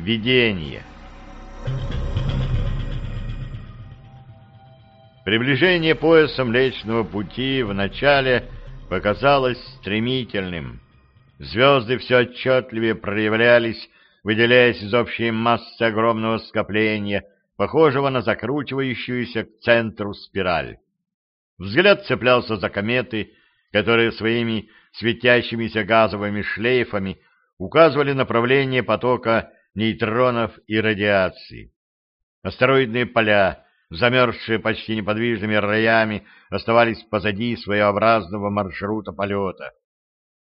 Видение Приближение пояса Млечного Пути вначале показалось стремительным. Звезды все отчетливее проявлялись, выделяясь из общей массы огромного скопления, похожего на закручивающуюся к центру спираль. Взгляд цеплялся за кометы, которые своими светящимися газовыми шлейфами указывали направление потока нейтронов и радиации. Астероидные поля, замерзшие почти неподвижными роями, оставались позади своеобразного маршрута полета.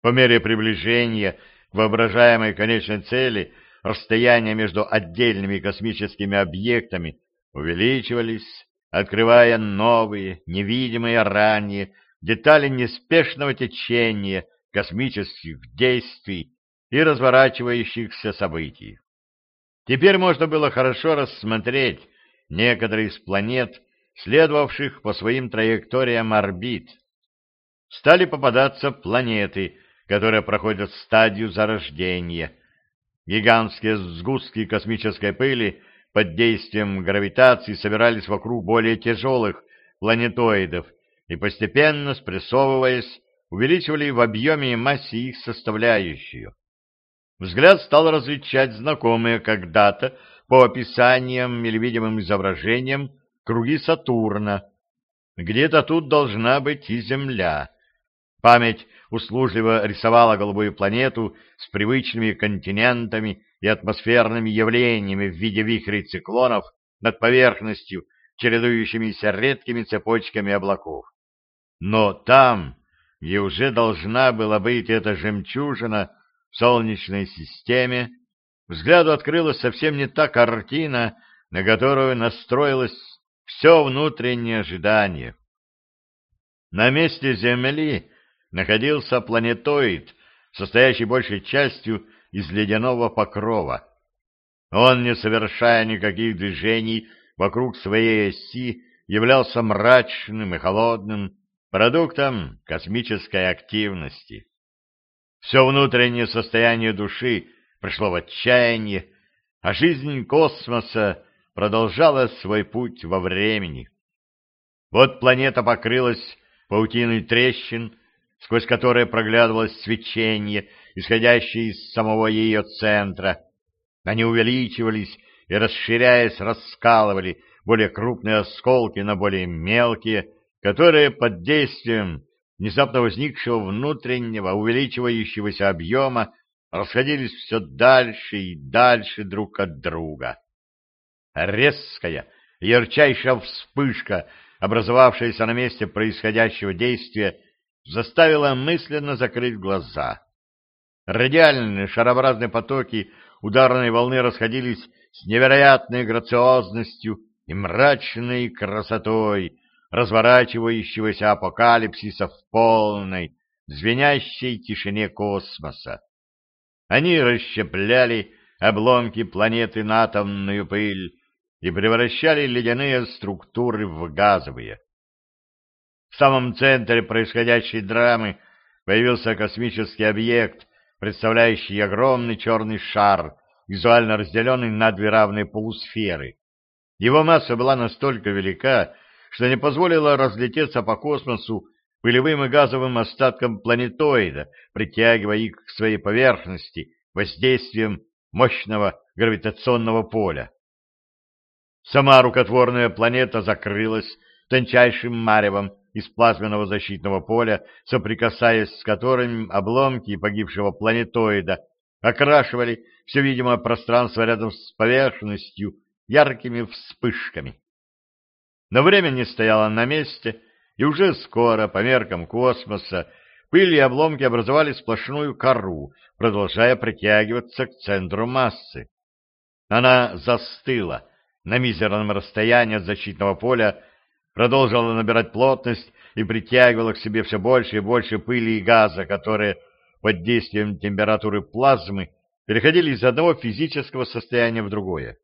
По мере приближения к воображаемой конечной цели расстояния между отдельными космическими объектами увеличивались, открывая новые, невидимые ранее детали неспешного течения космических действий и разворачивающихся событий. Теперь можно было хорошо рассмотреть некоторые из планет, следовавших по своим траекториям орбит. Стали попадаться планеты, которые проходят стадию зарождения. Гигантские сгустки космической пыли под действием гравитации собирались вокруг более тяжелых планетоидов и, постепенно спрессовываясь, увеличивали в объеме и массе их составляющую. Взгляд стал различать знакомые когда-то по описаниям или видимым изображениям круги Сатурна. Где-то тут должна быть и Земля. Память услужливо рисовала голубую планету с привычными континентами и атмосферными явлениями в виде вихрей циклонов над поверхностью, чередующимися редкими цепочками облаков. Но там, где уже должна была быть эта жемчужина, в Солнечной системе, взгляду открылась совсем не та картина, на которую настроилось все внутреннее ожидание. На месте Земли находился планетоид, состоящий большей частью из ледяного покрова. Он, не совершая никаких движений вокруг своей оси, являлся мрачным и холодным продуктом космической активности. Все внутреннее состояние души пришло в отчаяние, а жизнь космоса продолжала свой путь во времени. Вот планета покрылась паутиной трещин, сквозь которые проглядывалось свечение, исходящее из самого ее центра. Они увеличивались и, расширяясь, раскалывали более крупные осколки на более мелкие, которые под действием внезапно возникшего внутреннего увеличивающегося объема расходились все дальше и дальше друг от друга. Резкая, ярчайшая вспышка, образовавшаяся на месте происходящего действия, заставила мысленно закрыть глаза. Радиальные шарообразные потоки ударной волны расходились с невероятной грациозностью и мрачной красотой, разворачивающегося апокалипсиса в полной, звенящей тишине космоса. Они расщепляли обломки планеты на атомную пыль и превращали ледяные структуры в газовые. В самом центре происходящей драмы появился космический объект, представляющий огромный черный шар, визуально разделенный на две равные полусферы. Его масса была настолько велика, что не позволило разлететься по космосу пылевым и газовым остаткам планетоида, притягивая их к своей поверхности воздействием мощного гравитационного поля. Сама рукотворная планета закрылась тончайшим маревом из плазменного защитного поля, соприкасаясь с которым обломки погибшего планетоида окрашивали все видимое пространство рядом с поверхностью яркими вспышками. Но время не стояло на месте, и уже скоро, по меркам космоса, пыль и обломки образовали сплошную кору, продолжая притягиваться к центру массы. Она застыла на мизерном расстоянии от защитного поля, продолжила набирать плотность и притягивала к себе все больше и больше пыли и газа, которые под действием температуры плазмы переходили из одного физического состояния в другое.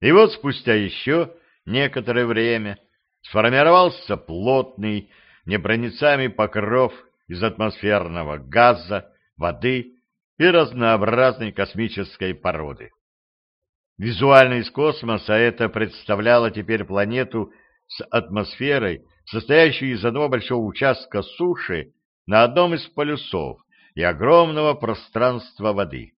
И вот спустя еще некоторое время сформировался плотный, непроницаемый покров из атмосферного газа, воды и разнообразной космической породы. Визуально из космоса это представляло теперь планету с атмосферой, состоящую из одного большого участка суши на одном из полюсов и огромного пространства воды.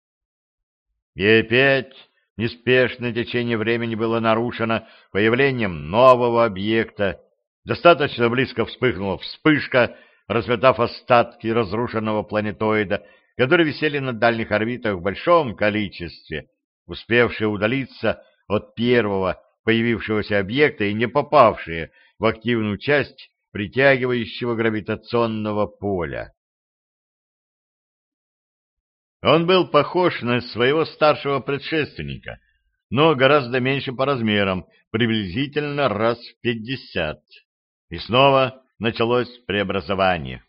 И опять неспешное течение времени было нарушено появлением нового объекта. Достаточно близко вспыхнула вспышка, разметав остатки разрушенного планетоида, которые висели на дальних орбитах в большом количестве, успевшие удалиться от первого появившегося объекта и не попавшие в активную часть притягивающего гравитационного поля. Он был похож на своего старшего предшественника, но гораздо меньше по размерам, приблизительно раз в пятьдесят. И снова началось преобразование.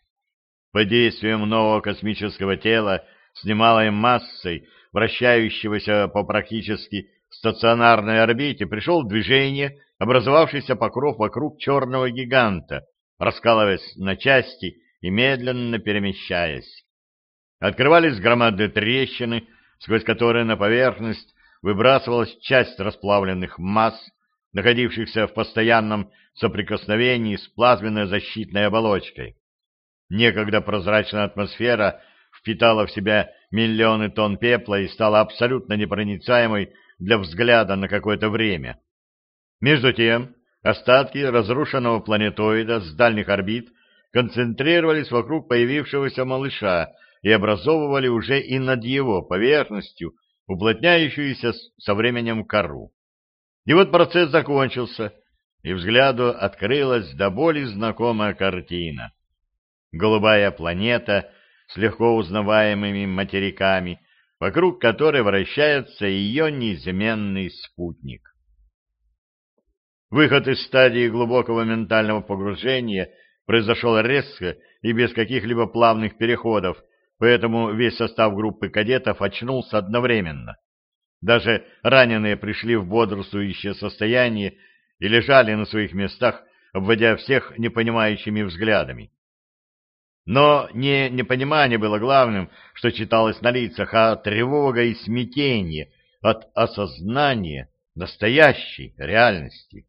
Под действием нового космического тела с немалой массой, вращающегося по практически стационарной орбите, пришел в движение образовавшийся покров вокруг черного гиганта, раскалываясь на части и медленно перемещаясь. Открывались громадные трещины, сквозь которые на поверхность выбрасывалась часть расплавленных масс, находившихся в постоянном соприкосновении с плазменной защитной оболочкой. Некогда прозрачная атмосфера впитала в себя миллионы тонн пепла и стала абсолютно непроницаемой для взгляда на какое-то время. Между тем, остатки разрушенного планетоида с дальних орбит концентрировались вокруг появившегося малыша и образовывали уже и над его поверхностью уплотняющуюся со временем кору. И вот процесс закончился, и взгляду открылась до боли знакомая картина. Голубая планета с легко узнаваемыми материками, вокруг которой вращается ее неизменный спутник. Выход из стадии глубокого ментального погружения произошел резко и без каких-либо плавных переходов, поэтому весь состав группы кадетов очнулся одновременно. Даже раненые пришли в бодрствующее состояние и лежали на своих местах, обводя всех непонимающими взглядами. Но не непонимание было главным, что читалось на лицах, а тревога и смятение от осознания настоящей реальности.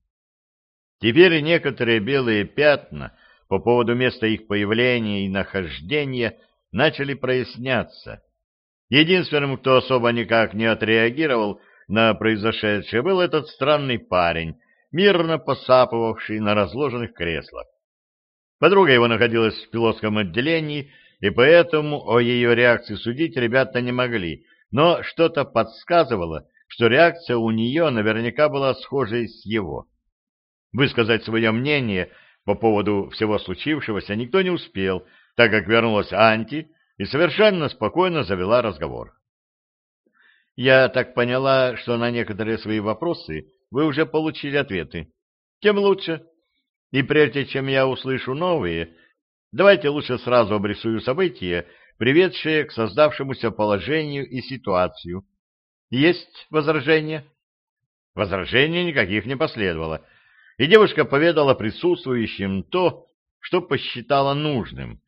Теперь некоторые белые пятна по поводу места их появления и нахождения начали проясняться. Единственным, кто особо никак не отреагировал на произошедшее, был этот странный парень, мирно посапывавший на разложенных креслах. Подруга его находилась в пилотском отделении, и поэтому о ее реакции судить ребята не могли, но что-то подсказывало, что реакция у нее наверняка была схожей с его. Высказать свое мнение по поводу всего случившегося никто не успел, так как вернулась Анти и совершенно спокойно завела разговор. «Я так поняла, что на некоторые свои вопросы вы уже получили ответы. Тем лучше. И прежде чем я услышу новые, давайте лучше сразу обрисую события, приведшие к создавшемуся положению и ситуацию. Есть возражения?» Возражений никаких не последовало, и девушка поведала присутствующим то, что посчитала нужным,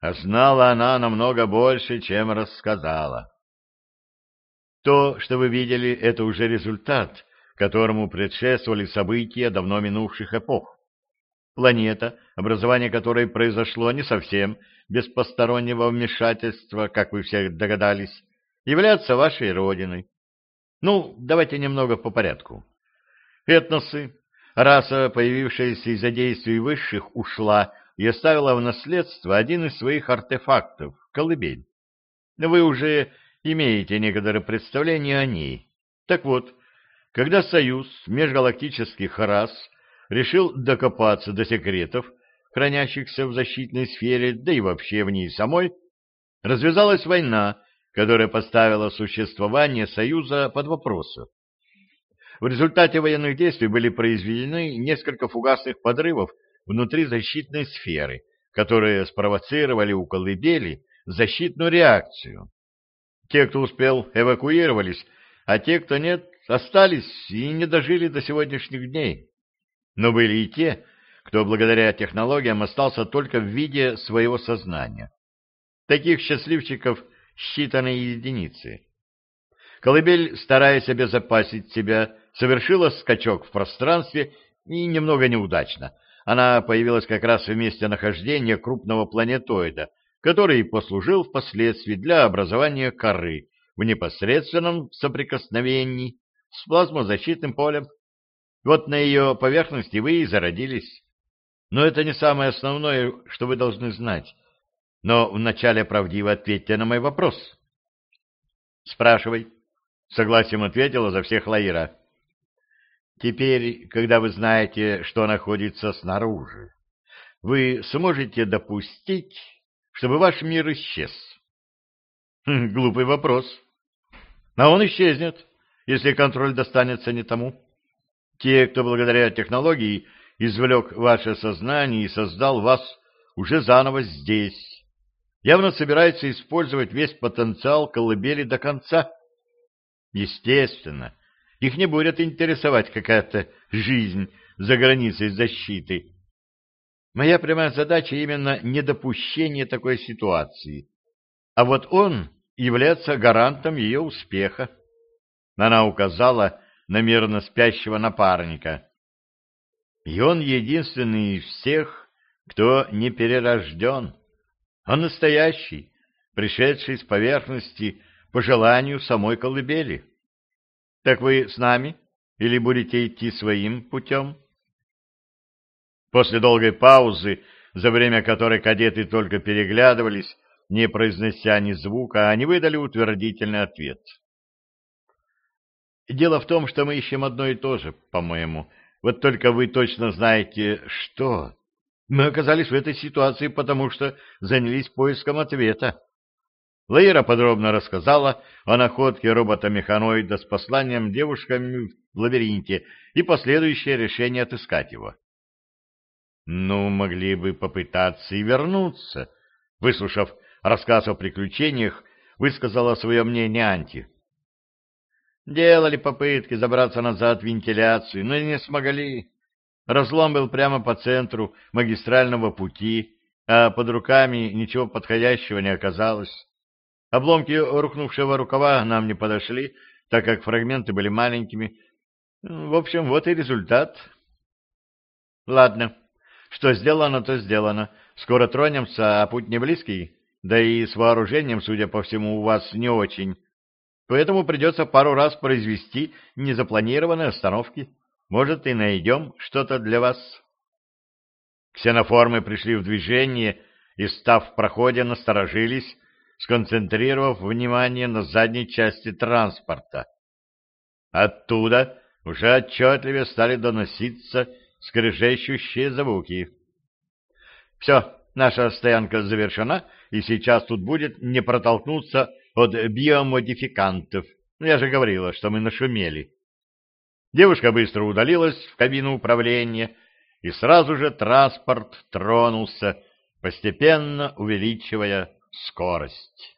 а знала она намного больше, чем рассказала. То, что вы видели, это уже результат, которому предшествовали события давно минувших эпох. Планета, образование которой произошло не совсем без постороннего вмешательства, как вы все догадались, является вашей родиной. Ну, давайте немного по порядку. Этносы, раса, появившаяся из-за действий высших, ушла и оставила в наследство один из своих артефактов — колыбель. Вы уже имеете некоторое представление о ней. Так вот, когда Союз межгалактических рас решил докопаться до секретов, хранящихся в защитной сфере, да и вообще в ней самой, развязалась война, которая поставила существование Союза под вопрос. В результате военных действий были произведены несколько фугасных подрывов внутри защитной сферы, которые спровоцировали у колыбели защитную реакцию. Те, кто успел, эвакуировались, а те, кто нет, остались и не дожили до сегодняшних дней. Но были и те, кто благодаря технологиям остался только в виде своего сознания. Таких счастливчиков считанные единицы. Колыбель, стараясь обезопасить себя, совершила скачок в пространстве и немного неудачно. Она появилась как раз в месте нахождения крупного планетоида, который послужил впоследствии для образования коры в непосредственном соприкосновении с плазмозащитным полем. Вот на ее поверхности вы и зародились. Но это не самое основное, что вы должны знать. Но вначале правдиво ответьте на мой вопрос. Спрашивай. Согласием ответила за всех Лаира. Теперь, когда вы знаете, что находится снаружи, вы сможете допустить, чтобы ваш мир исчез? Хм, глупый вопрос. А он исчезнет, если контроль достанется не тому. Те, кто благодаря технологии извлек ваше сознание и создал вас уже заново здесь, явно собирается использовать весь потенциал колыбели до конца. Естественно, их не будет интересовать какая-то жизнь за границей защиты. Моя прямая задача именно недопущение такой ситуации. А вот он является гарантом ее успеха. Она указала на мирно спящего напарника. И он единственный из всех, кто не перерожден. Он настоящий, пришедший с поверхности по желанию самой колыбели. Так вы с нами или будете идти своим путем? После долгой паузы, за время которой кадеты только переглядывались, не произнося ни звука, они выдали утвердительный ответ. Дело в том, что мы ищем одно и то же, по-моему. Вот только вы точно знаете, что. Мы оказались в этой ситуации, потому что занялись поиском ответа. Лейра подробно рассказала о находке робота-механоида с посланием девушками в лабиринте и последующее решение отыскать его. Ну, могли бы попытаться и вернуться. Выслушав рассказ о приключениях, высказала свое мнение Анти. Делали попытки забраться назад в вентиляцию, но не смогли. Разлом был прямо по центру магистрального пути, а под руками ничего подходящего не оказалось. Обломки рухнувшего рукава нам не подошли, так как фрагменты были маленькими. В общем, вот и результат. Ладно, что сделано, то сделано. Скоро тронемся, а путь не близкий, да и с вооружением, судя по всему, у вас не очень. Поэтому придется пару раз произвести незапланированные остановки. Может, и найдем что-то для вас. Ксеноформы пришли в движение и, став в проходе, насторожились, сконцентрировав внимание на задней части транспорта. Оттуда уже отчетливее стали доноситься скрежещущие звуки. Все, наша стоянка завершена, и сейчас тут будет не протолкнуться от биомодификантов. Я же говорила, что мы нашумели. Девушка быстро удалилась в кабину управления, и сразу же транспорт тронулся, постепенно увеличивая скорость.